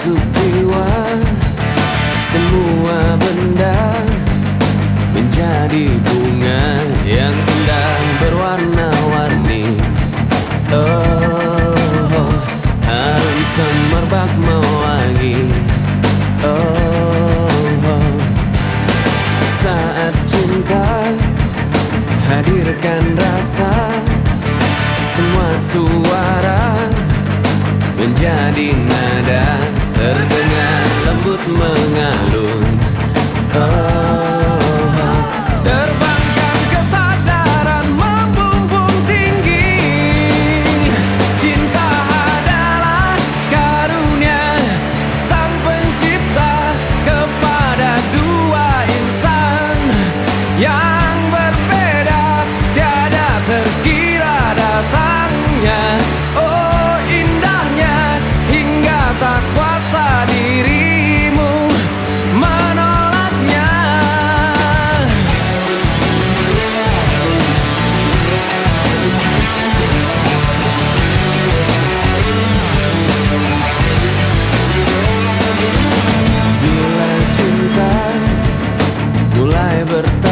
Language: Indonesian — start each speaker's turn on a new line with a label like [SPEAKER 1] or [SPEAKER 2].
[SPEAKER 1] masuk jiwa Semua benda menjadi bunga yang indah berwarna-warni. Oh, oh harum semerbak mewangi. Oh, saat cinta hadirkan rasa. Semua suara menjadi nada. libertad.